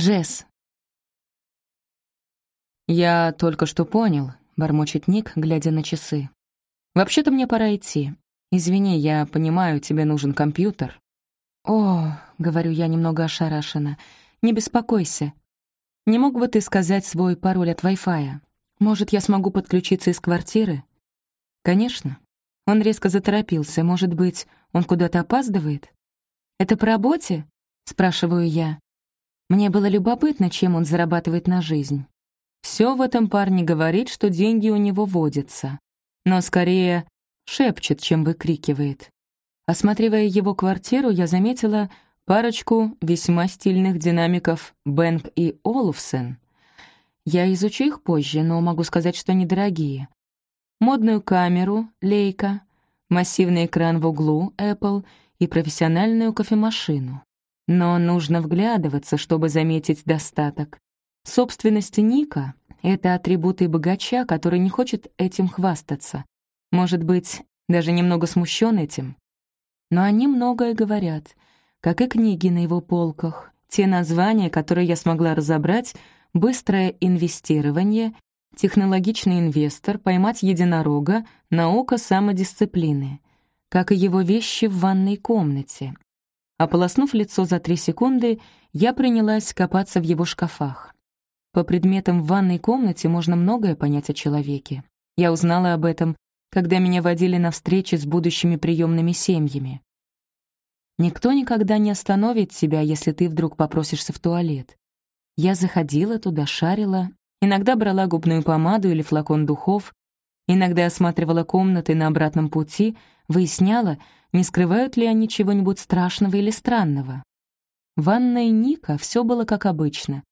Джесс. «Я только что понял», — бормочет Ник, глядя на часы. «Вообще-то мне пора идти. Извини, я понимаю, тебе нужен компьютер». «О», — говорю я немного ошарашена, — «не беспокойся. Не мог бы ты сказать свой пароль от Wi-Fi? Может, я смогу подключиться из квартиры?» «Конечно». Он резко заторопился. Может быть, он куда-то опаздывает? «Это по работе?» — спрашиваю я. Мне было любопытно, чем он зарабатывает на жизнь. Все в этом парне говорит, что деньги у него водятся. Но скорее шепчет, чем выкрикивает. Осматривая его квартиру, я заметила парочку весьма стильных динамиков Бэнк и Олуфсен. Я изучу их позже, но могу сказать, что они дорогие. Модную камеру Лейка, массивный экран в углу Apple и профессиональную кофемашину. Но нужно вглядываться, чтобы заметить достаток. Собственность Ника — это атрибуты богача, который не хочет этим хвастаться. Может быть, даже немного смущен этим. Но они многое говорят, как и книги на его полках, те названия, которые я смогла разобрать, быстрое инвестирование, технологичный инвестор, поймать единорога, наука самодисциплины, как и его вещи в ванной комнате. Ополоснув лицо за три секунды, я принялась копаться в его шкафах. По предметам в ванной комнате можно многое понять о человеке. Я узнала об этом, когда меня водили на встречи с будущими приемными семьями. Никто никогда не остановит тебя, если ты вдруг попросишься в туалет. Я заходила туда, шарила, иногда брала губную помаду или флакон духов, иногда осматривала комнаты на обратном пути, выясняла, не скрывают ли они чего-нибудь страшного или странного. В ванной Ника все было как обычно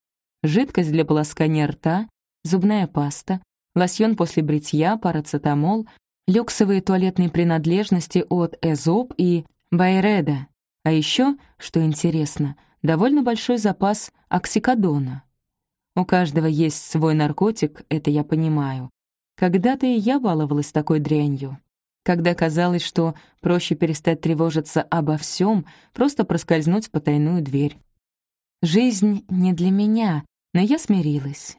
жидкость для полоскания рта, зубная паста, лосьон после бритья, парацетамол, люксовые туалетные принадлежности от Эзоп и Байреда. А еще, что интересно, довольно большой запас оксикодона. У каждого есть свой наркотик, это я понимаю. Когда-то и я баловалась такой дрянью. Когда казалось, что проще перестать тревожиться обо всем, просто проскользнуть в потайную дверь. Жизнь не для меня, но я смирилась.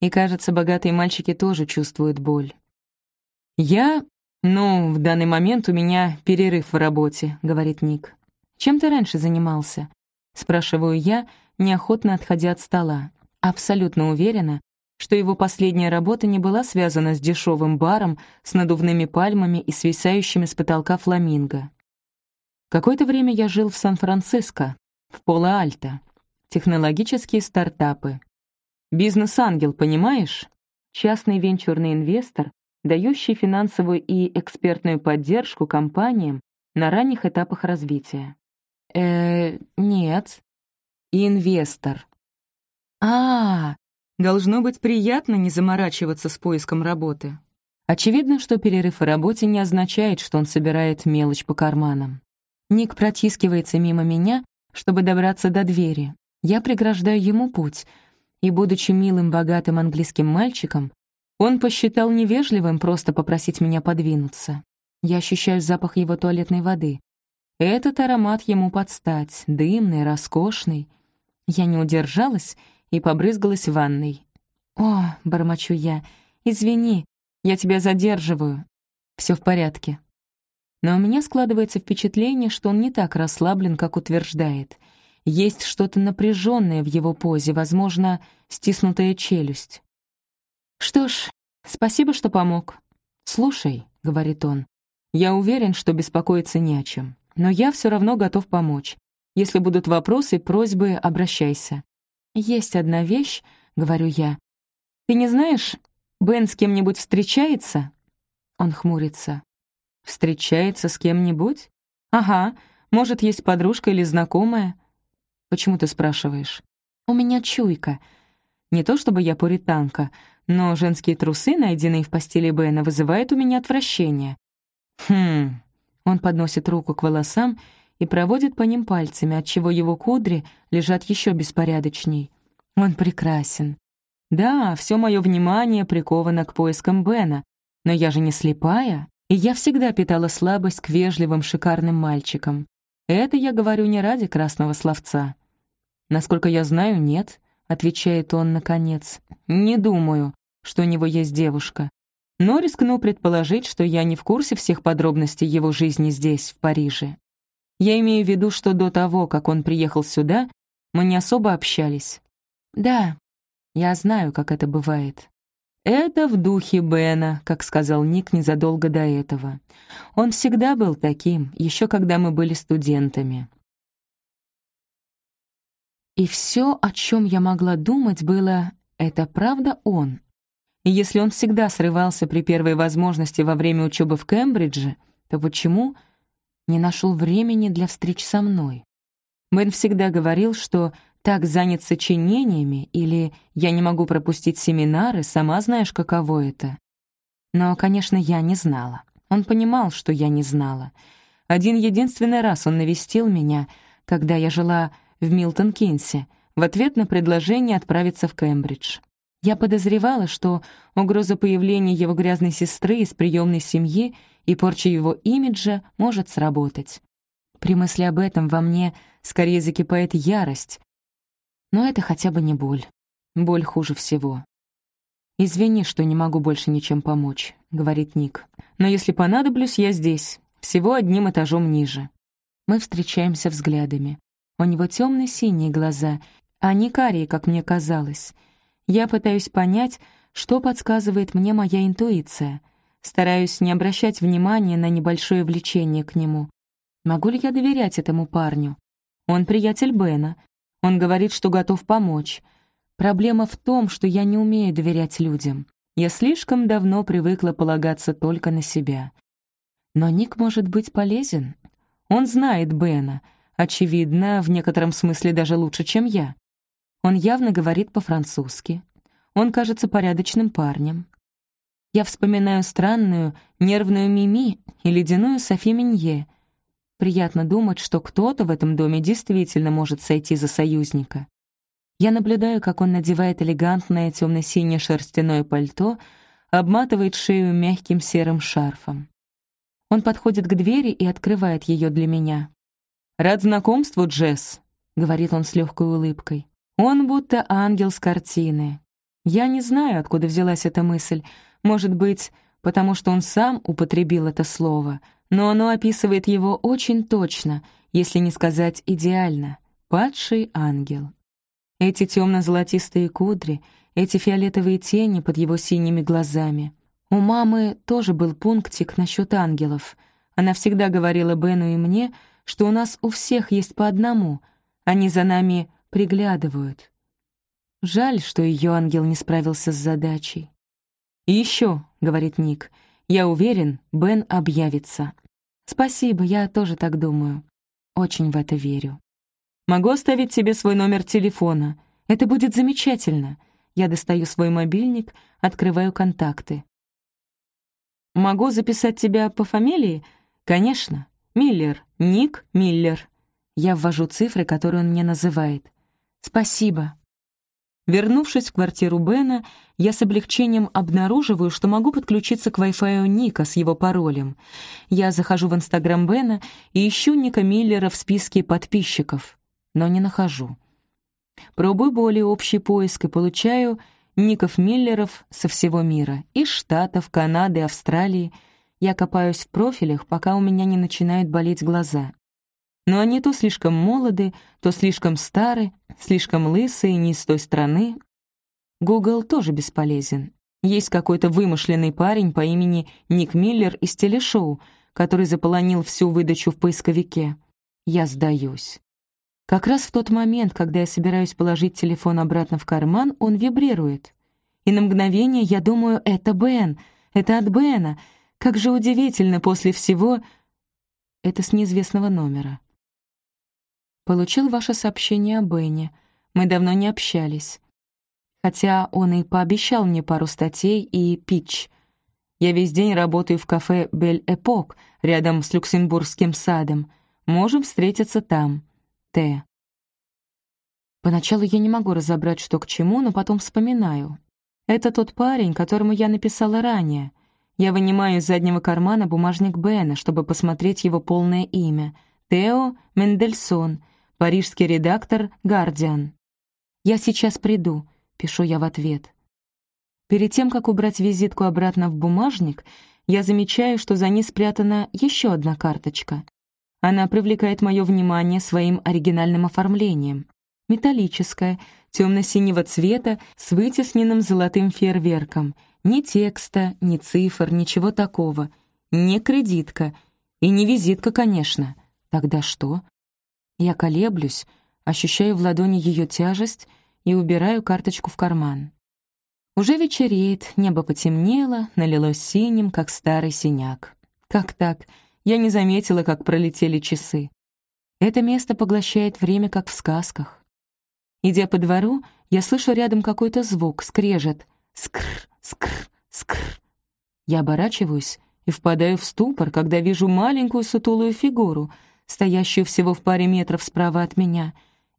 И, кажется, богатые мальчики тоже чувствуют боль. «Я... ну, в данный момент у меня перерыв в работе», — говорит Ник. «Чем ты раньше занимался?» — спрашиваю я, неохотно отходя от стола. Абсолютно уверена, что его последняя работа не была связана с дешевым баром, с надувными пальмами и свисающими с потолка фламинго. Какое-то время я жил в Сан-Франциско, в Поло-Альто. Технологические стартапы. Бизнес-ангел, понимаешь? Частный венчурный инвестор, дающий финансовую и экспертную поддержку компаниям на ранних этапах развития. Э, нет. Инвестор. А, -а, должно быть приятно не заморачиваться с поиском работы. Очевидно, что перерыв в работе не означает, что он собирает мелочь по карманам. Ник протискивается мимо меня, чтобы добраться до двери. Я преграждаю ему путь, и, будучи милым, богатым английским мальчиком, он посчитал невежливым просто попросить меня подвинуться. Я ощущаю запах его туалетной воды. Этот аромат ему подстать, дымный, роскошный. Я не удержалась и побрызгалась в ванной. «О», — бормочу я, — «извини, я тебя задерживаю». Все в порядке. Но у меня складывается впечатление, что он не так расслаблен, как утверждает — есть что-то напряженное в его позе, возможно, стиснутая челюсть. «Что ж, спасибо, что помог». «Слушай», — говорит он, — «я уверен, что беспокоиться не о чем, но я все равно готов помочь. Если будут вопросы, просьбы, обращайся». «Есть одна вещь», — говорю я. «Ты не знаешь, Бен с кем-нибудь встречается?» Он хмурится. «Встречается с кем-нибудь? Ага, может, есть подружка или знакомая. Почему ты спрашиваешь? У меня чуйка. Не то чтобы я пуританка, но женские трусы, найденные в постели Бена, вызывают у меня отвращение. Хм. Он подносит руку к волосам и проводит по ним пальцами, отчего его кудри лежат еще беспорядочней. Он прекрасен. Да, все мое внимание приковано к поискам Бена, но я же не слепая, и я всегда питала слабость к вежливым шикарным мальчикам. Это я говорю не ради красного словца. Насколько я знаю, нет. — отвечает он наконец. «Не думаю, что у него есть девушка. Но рискну предположить, что я не в курсе всех подробностей его жизни здесь, в Париже. Я имею в виду, что до того, как он приехал сюда, мы не особо общались. Да, я знаю, как это бывает. Это в духе Бена, как сказал Ник незадолго до этого. Он всегда был таким, еще когда мы были студентами. И все, о чем я могла думать, было «это правда он?» И если он всегда срывался при первой возможности во время учебы в Кембридже, то почему не нашел времени для встреч со мной? Бен всегда говорил, что так занят сочинениями или «я не могу пропустить семинары, сама знаешь, каково это». Но, конечно, я не знала. Он понимал, что я не знала. Один единственный раз он навестил меня, когда я жила в Милтон-Кинсе в ответ на предложение отправиться в Кембридж. Я подозревала, что угроза появления его грязной сестры из приемной семьи и порча его имиджа может сработать. При мысли об этом во мне скорее закипает ярость. Но это хотя бы не боль. Боль хуже всего. «Извини, что не могу больше ничем помочь», — говорит Ник. «Но если понадоблюсь, я здесь, всего одним этажом ниже». Мы встречаемся взглядами. У него темно синие глаза, а не карие, как мне казалось. Я пытаюсь понять, что подсказывает мне моя интуиция. Стараюсь не обращать внимания на небольшое влечение к нему. Могу ли я доверять этому парню? Он приятель Бена. Он говорит, что готов помочь. Проблема в том, что я не умею доверять людям. Я слишком давно привыкла полагаться только на себя. Но Ник может быть полезен. Он знает Бена — очевидно, в некотором смысле даже лучше, чем я. Он явно говорит по-французски. Он кажется порядочным парнем. Я вспоминаю странную, нервную Мими и ледяную Софи Минье. Приятно думать, что кто-то в этом доме действительно может сойти за союзника. Я наблюдаю, как он надевает элегантное темно-синее шерстяное пальто, обматывает шею мягким серым шарфом. Он подходит к двери и открывает ее для меня. «Рад знакомству, Джесс», — говорит он с легкой улыбкой. «Он будто ангел с картины. Я не знаю, откуда взялась эта мысль. Может быть, потому что он сам употребил это слово, но оно описывает его очень точно, если не сказать идеально. Падший ангел. Эти темно-золотистые кудри, эти фиолетовые тени под его синими глазами. У мамы тоже был пунктик насчет ангелов. Она всегда говорила Бену и мне — что у нас у всех есть по одному, они за нами приглядывают. Жаль, что ее ангел не справился с задачей. «И еще», — говорит Ник, — «я уверен, Бен объявится». «Спасибо, я тоже так думаю. Очень в это верю». «Могу оставить тебе свой номер телефона. Это будет замечательно». Я достаю свой мобильник, открываю контакты. «Могу записать тебя по фамилии?» «Конечно. Миллер, Ник Миллер. Я ввожу цифры, которые он мне называет. Спасибо. Вернувшись в квартиру Бена, я с облегчением обнаруживаю, что могу подключиться к Wi-Fi Ника с его паролем. Я захожу в Инстаграм Бена и ищу Ника Миллера в списке подписчиков, но не нахожу. Пробую более общий поиск и получаю Ников Миллеров со всего мира, из Штатов, Канады, Австралии — я копаюсь в профилях, пока у меня не начинают болеть глаза. Но они то слишком молоды, то слишком стары, слишком лысые, не из той страны. Google тоже бесполезен. Есть какой-то вымышленный парень по имени Ник Миллер из телешоу, который заполонил всю выдачу в поисковике. Я сдаюсь. Как раз в тот момент, когда я собираюсь положить телефон обратно в карман, он вибрирует. И на мгновение я думаю, это Бен, это от Бена, как же удивительно после всего... Это с неизвестного номера. Получил ваше сообщение о Бене. Мы давно не общались. Хотя он и пообещал мне пару статей и питч. Я весь день работаю в кафе «Бель Эпок» рядом с Люксембургским садом. Можем встретиться там. Т. Поначалу я не могу разобрать, что к чему, но потом вспоминаю. Это тот парень, которому я написала ранее — я вынимаю из заднего кармана бумажник Бена, чтобы посмотреть его полное имя. Тео Мендельсон, парижский редактор «Гардиан». «Я сейчас приду», — пишу я в ответ. Перед тем, как убрать визитку обратно в бумажник, я замечаю, что за ней спрятана еще одна карточка. Она привлекает мое внимание своим оригинальным оформлением. Металлическая, темно-синего цвета, с вытесненным золотым фейерверком. Ни текста, ни цифр, ничего такого. Не кредитка. И не визитка, конечно. Тогда что? Я колеблюсь, ощущаю в ладони ее тяжесть и убираю карточку в карман. Уже вечереет, небо потемнело, налилось синим, как старый синяк. Как так? Я не заметила, как пролетели часы. Это место поглощает время, как в сказках. Идя по двору, я слышу рядом какой-то звук, скрежет. Скр, скр, скр. Я оборачиваюсь и впадаю в ступор, когда вижу маленькую сутулую фигуру, стоящую всего в паре метров справа от меня.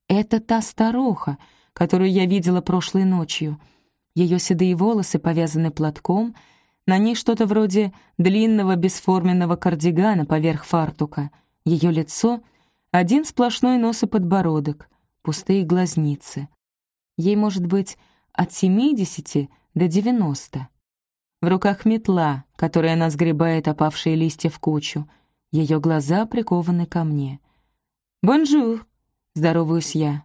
Это та старуха, которую я видела прошлой ночью — ее седые волосы повязаны платком, на ней что-то вроде длинного бесформенного кардигана поверх фартука. Ее лицо — один сплошной нос и подбородок, пустые глазницы. Ей может быть от 70 до 90. В руках метла, которой она сгребает опавшие листья в кучу. Ее глаза прикованы ко мне. «Bonjour!» — здороваюсь я.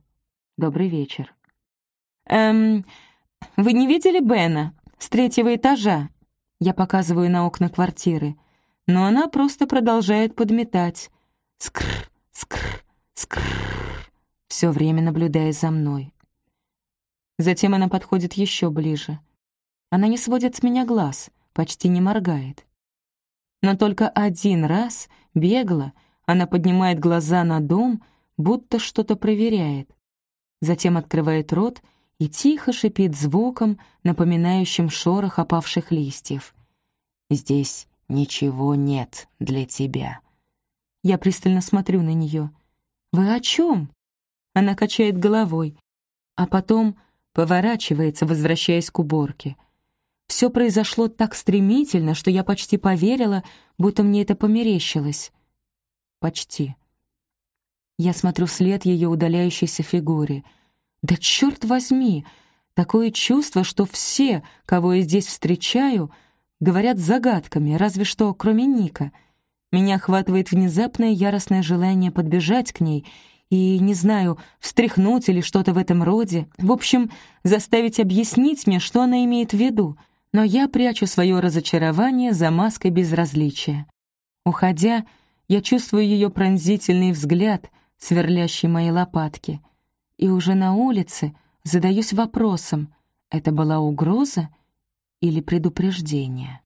«Добрый вечер». «Эм, «Вы не видели Бена? С третьего этажа?» Я показываю на окна квартиры. Но она просто продолжает подметать. Скр, скр, скр. Все время наблюдая за мной. Затем она подходит еще ближе. Она не сводит с меня глаз, почти не моргает. Но только один раз, бегло, она поднимает глаза на дом, будто что-то проверяет. Затем открывает рот — и тихо шипит звуком, напоминающим шорох опавших листьев. «Здесь ничего нет для тебя». Я пристально смотрю на нее. «Вы о чем?» Она качает головой, а потом поворачивается, возвращаясь к уборке. Все произошло так стремительно, что я почти поверила, будто мне это померещилось. Почти. Я смотрю вслед ее удаляющейся фигуре — да черт возьми! Такое чувство, что все, кого я здесь встречаю, говорят загадками, разве что кроме Ника. Меня охватывает внезапное яростное желание подбежать к ней и, не знаю, встряхнуть или что-то в этом роде. В общем, заставить объяснить мне, что она имеет в виду. Но я прячу свое разочарование за маской безразличия. Уходя, я чувствую ее пронзительный взгляд, сверлящий мои лопатки — и уже на улице задаюсь вопросом, это была угроза или предупреждение?